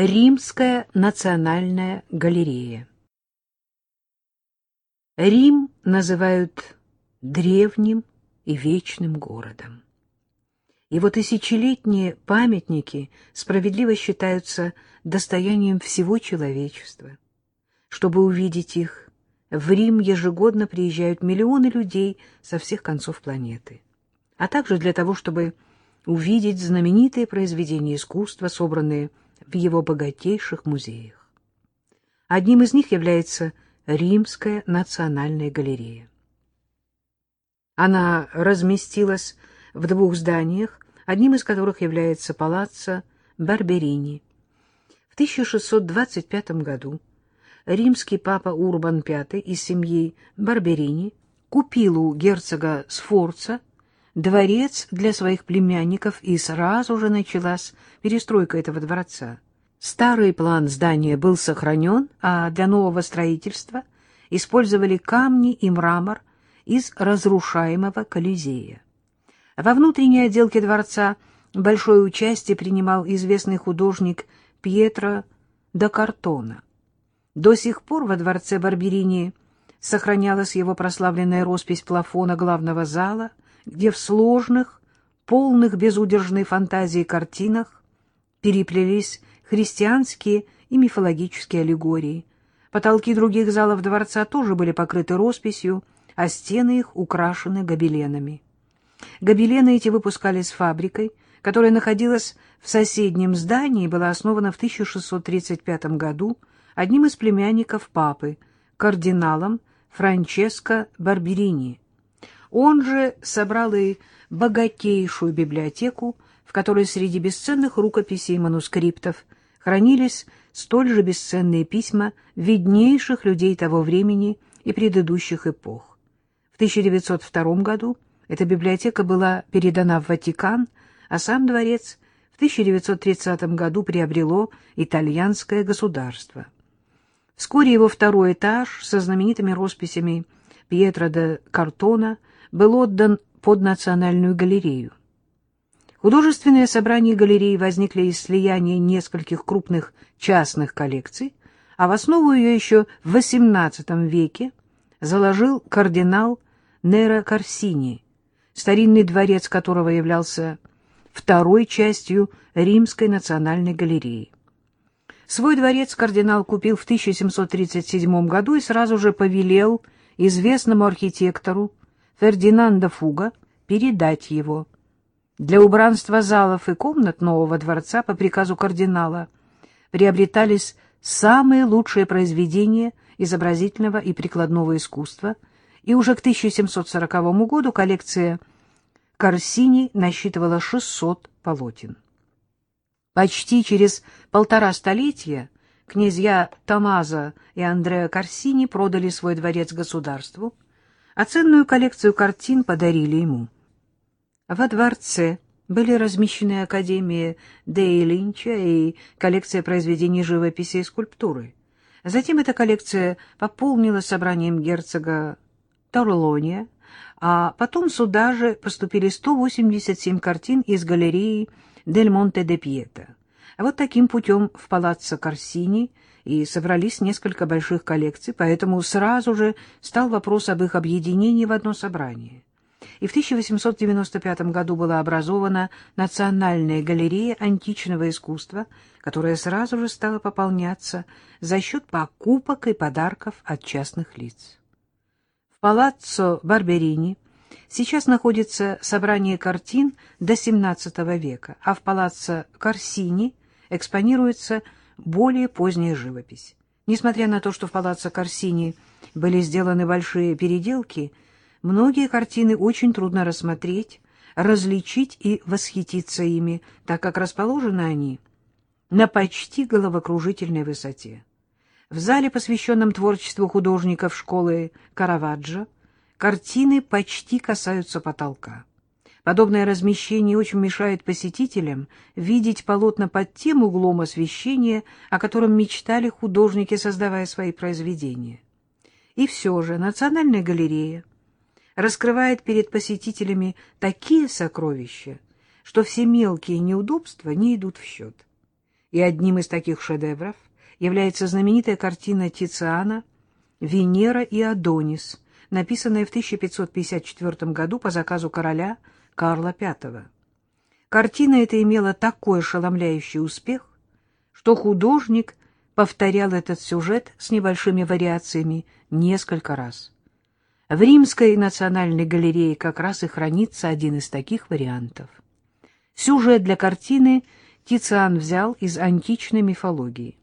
Римская национальная галерея Рим называют древним и вечным городом. Его тысячелетние памятники справедливо считаются достоянием всего человечества. Чтобы увидеть их, в Рим ежегодно приезжают миллионы людей со всех концов планеты, а также для того, чтобы увидеть знаменитые произведения искусства, собранные в его богатейших музеях. Одним из них является Римская национальная галерея. Она разместилась в двух зданиях, одним из которых является палаццо Барберини. В 1625 году римский папа Урбан V из семьи Барберини купил у герцога Сфорца дворец для своих племянников, и сразу же началась перестройка этого дворца. Старый план здания был сохранен, а для нового строительства использовали камни и мрамор из разрушаемого Колизея. Во внутренней отделке дворца большое участие принимал известный художник Пьетро да Картона. До сих пор во дворце Барберини сохранялась его прославленная роспись плафона главного зала — где в сложных, полных безудержной фантазии картинах переплелись христианские и мифологические аллегории. Потолки других залов дворца тоже были покрыты росписью, а стены их украшены гобеленами. Гобелены эти выпускались фабрикой, которая находилась в соседнем здании и была основана в 1635 году одним из племянников папы, кардиналом Франческо Барберини, он же собрал и богатейшую библиотеку, в которой среди бесценных рукописей и манускриптов хранились столь же бесценные письма виднейших людей того времени и предыдущих эпох. В 1902 году эта библиотека была передана в Ватикан, а сам дворец в 1930 году приобрело итальянское государство. Вскоре его второй этаж со знаменитыми росписями Пьетро де Картона был отдан под Национальную галерею. Художественные собрания галереи возникли из слияния нескольких крупных частных коллекций, а в основу ее еще в XVIII веке заложил кардинал Неро Корсини, старинный дворец которого являлся второй частью Римской национальной галереи. Свой дворец кардинал купил в 1737 году и сразу же повелел известному архитектору Фердинанда Фуга передать его. Для убранства залов и комнат нового дворца по приказу кардинала приобретались самые лучшие произведения изобразительного и прикладного искусства, и уже к 1740 году коллекция Корсини насчитывала 600 полотен. Почти через полтора столетия князья Томазо и Андреа Корсини продали свой дворец государству – а ценную коллекцию картин подарили ему. Во дворце были размещены Академия Дей Линча и коллекция произведений живописи и скульптуры. Затем эта коллекция пополнила собранием герцога Торлония, а потом сюда же поступили 187 картин из галереи Дель Монте де Пьета. Вот таким путем в палаццо Корсини – и собрались несколько больших коллекций, поэтому сразу же стал вопрос об их объединении в одно собрание. И в 1895 году была образована Национальная галерея античного искусства, которая сразу же стала пополняться за счет покупок и подарков от частных лиц. В палаццо Барберини сейчас находится собрание картин до XVII века, а в палаццо Корсини экспонируется более поздняя живопись. Несмотря на то, что в палаццо Корсини были сделаны большие переделки, многие картины очень трудно рассмотреть, различить и восхититься ими, так как расположены они на почти головокружительной высоте. В зале, посвященном творчеству художников школы Караваджо, картины почти касаются потолка. Подобное размещение очень мешает посетителям видеть полотна под тем углом освещения, о котором мечтали художники, создавая свои произведения. И все же Национальная галерея раскрывает перед посетителями такие сокровища, что все мелкие неудобства не идут в счет. И одним из таких шедевров является знаменитая картина Тициана «Венера и Адонис», написанная в 1554 году по заказу короля Карла V. Картина эта имела такой ошеломляющий успех, что художник повторял этот сюжет с небольшими вариациями несколько раз. В Римской национальной галерее как раз и хранится один из таких вариантов. Сюжет для картины Тициан взял из античной мифологии.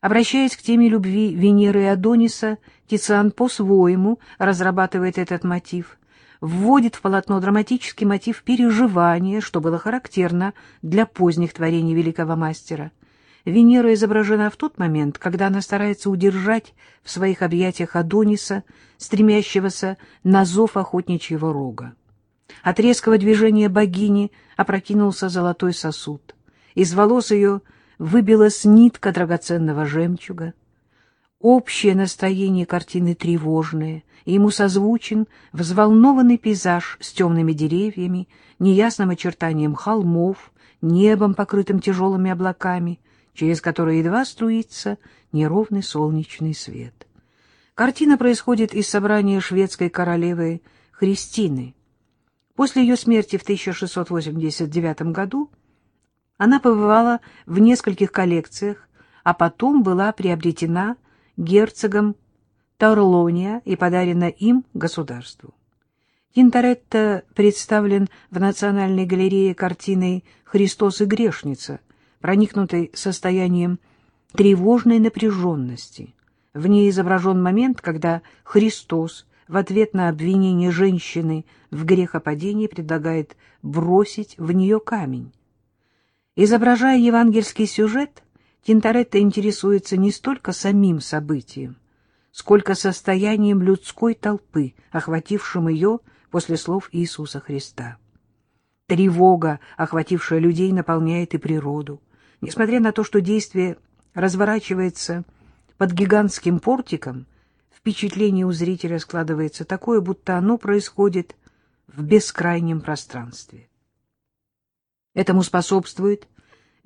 Обращаясь к теме любви Венеры и Адониса, Тициан по-своему разрабатывает этот мотив, вводит в полотно драматический мотив переживания, что было характерно для поздних творений великого мастера — Венера изображена в тот момент, когда она старается удержать в своих объятиях Адониса, стремящегося на зов охотничьего рога. От резкого движения богини опрокинулся золотой сосуд. Из волос ее выбилась нитка драгоценного жемчуга. Общее настроение картины тревожное, и ему созвучен взволнованный пейзаж с темными деревьями, неясным очертанием холмов, небом, покрытым тяжелыми облаками — через который едва струится неровный солнечный свет. Картина происходит из собрания шведской королевы Христины. После ее смерти в 1689 году она побывала в нескольких коллекциях, а потом была приобретена герцогом Торлония и подарена им государству. Тинторетто представлен в Национальной галерее картиной «Христос и грешница», проникнутой состоянием тревожной напряженности. В ней изображен момент, когда Христос в ответ на обвинение женщины в грехопадении предлагает бросить в нее камень. Изображая евангельский сюжет, Тинторетто интересуется не столько самим событием, сколько состоянием людской толпы, охватившим ее после слов Иисуса Христа. Тревога, охватившая людей, наполняет и природу. Несмотря на то, что действие разворачивается под гигантским портиком, впечатление у зрителя складывается такое, будто оно происходит в бескрайнем пространстве. Этому способствует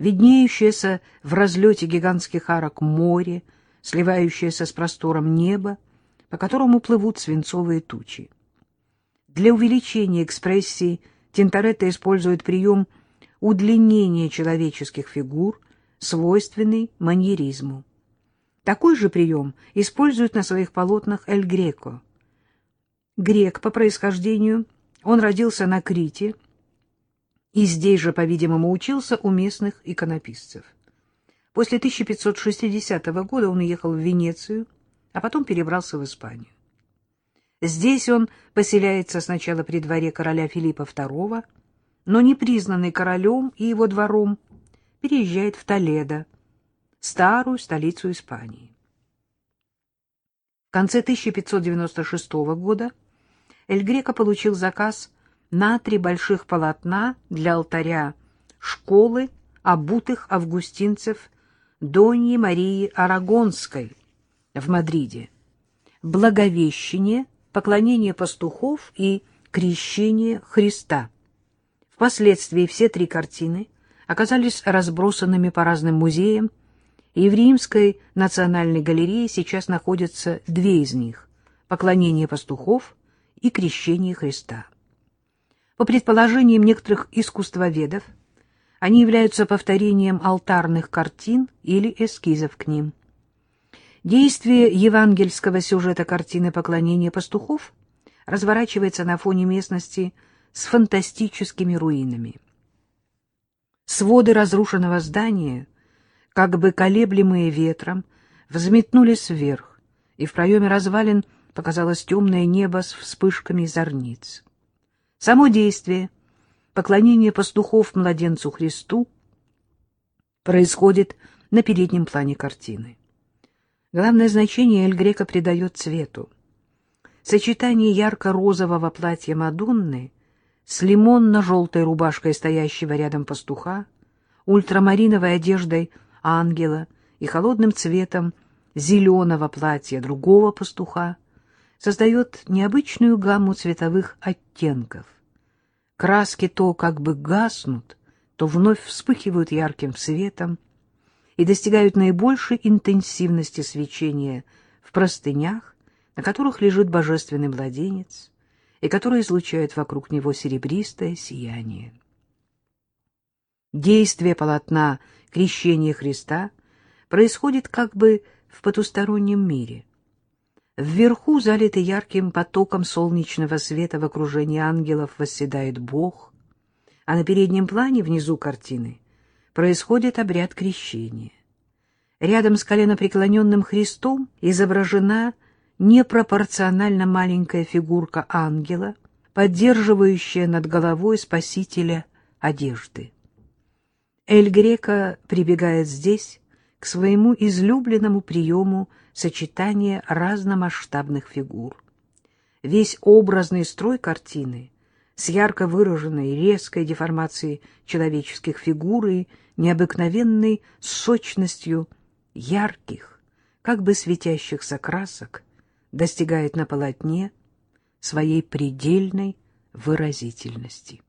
виднеющееся в разлете гигантских арок море, сливающееся с простором неба, по которому плывут свинцовые тучи. Для увеличения экспрессии Тинторетто использует прием удлинения человеческих фигур, свойственный маньеризму. Такой же прием использует на своих полотнах Эль Греко. Грек по происхождению, он родился на Крите и здесь же, по-видимому, учился у местных иконописцев. После 1560 года он уехал в Венецию, а потом перебрался в Испанию. Здесь он поселяется сначала при дворе короля Филиппа II, но не признанный королем и его двором, переезжает в Толедо, старую столицу Испании. В конце 1596 года Эль Греко получил заказ на три больших полотна для алтаря школы обутых августинцев Доньи Марии Арагонской в Мадриде, Благовещение, поклонение пастухов и крещение Христа. Впоследствии все три картины оказались разбросанными по разным музеям, и в Римской национальной галерее сейчас находятся две из них — «Поклонение пастухов» и «Крещение Христа». По предположениям некоторых искусствоведов, они являются повторением алтарных картин или эскизов к ним. Действие евангельского сюжета картины «Поклонение пастухов» разворачивается на фоне местности – с фантастическими руинами. Своды разрушенного здания, как бы колеблемые ветром, взметнулись вверх, и в проеме развалин показалось темное небо с вспышками зорниц. Само действие, поклонение пастухов младенцу Христу, происходит на переднем плане картины. Главное значение Эль Греко придает цвету. Сочетание ярко-розового платья Мадонны с лимонно-желтой рубашкой стоящего рядом пастуха, ультрамариновой одеждой ангела и холодным цветом зеленого платья другого пастуха создает необычную гамму цветовых оттенков. Краски то как бы гаснут, то вновь вспыхивают ярким светом. и достигают наибольшей интенсивности свечения в простынях, на которых лежит божественный младенец, и которые излучают вокруг него серебристое сияние. Действие полотна крещения Христа происходит как бы в потустороннем мире. Вверху, залитый ярким потоком солнечного света в окружении ангелов, восседает Бог, а на переднем плане, внизу картины, происходит обряд крещения. Рядом с коленопреклоненным Христом изображена непропорционально маленькая фигурка ангела, поддерживающая над головой спасителя одежды. Эль Грека прибегает здесь к своему излюбленному приему сочетания разномасштабных фигур. Весь образный строй картины с ярко выраженной резкой деформацией человеческих фигур и необыкновенной сочностью ярких, как бы светящихся красок достигает на полотне своей предельной выразительности.